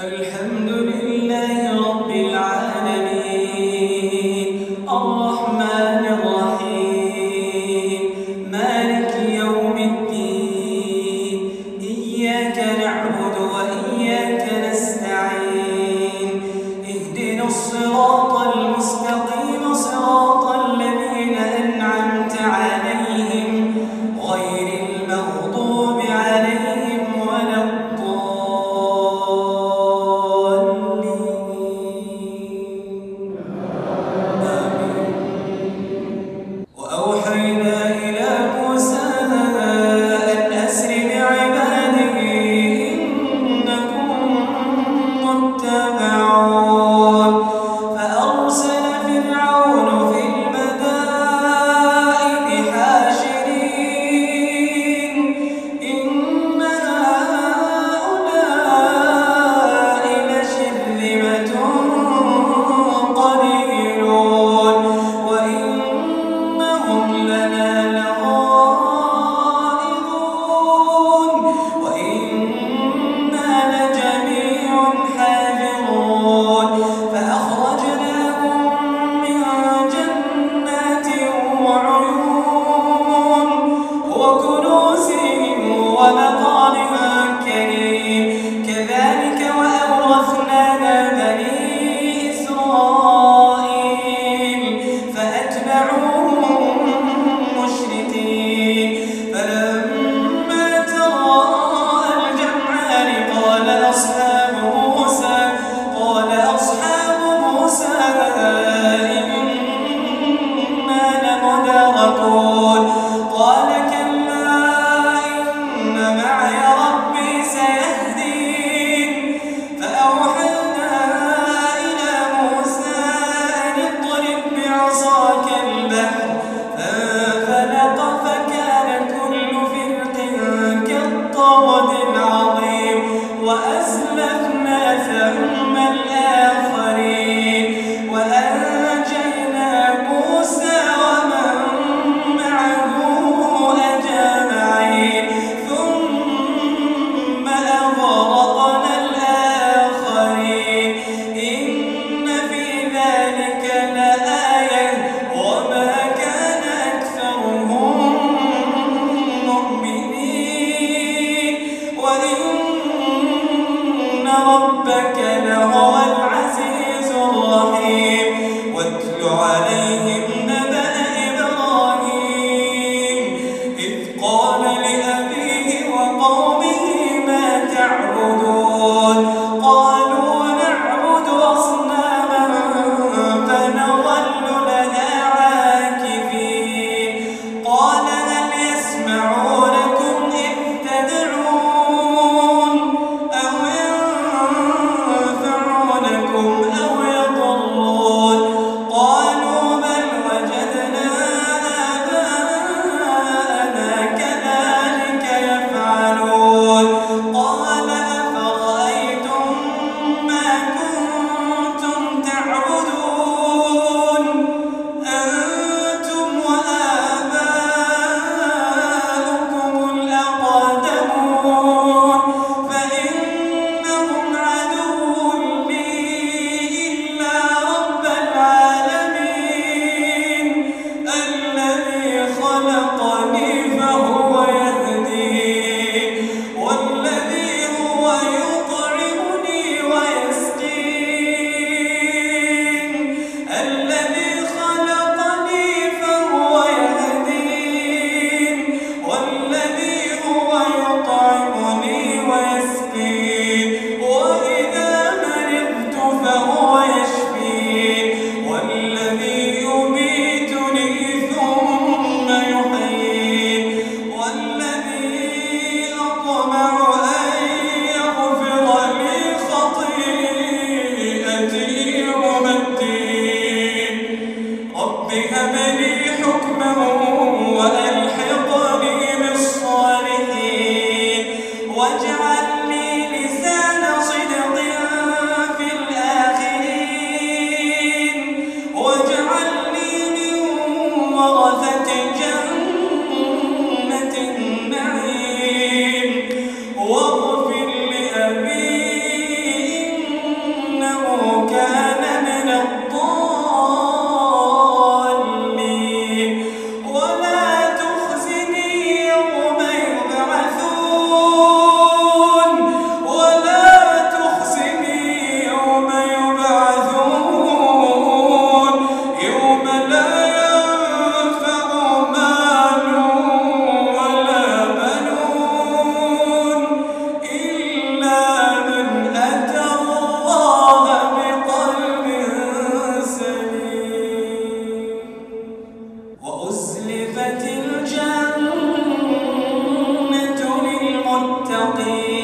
الحمد لله الْمُتَّقِينَ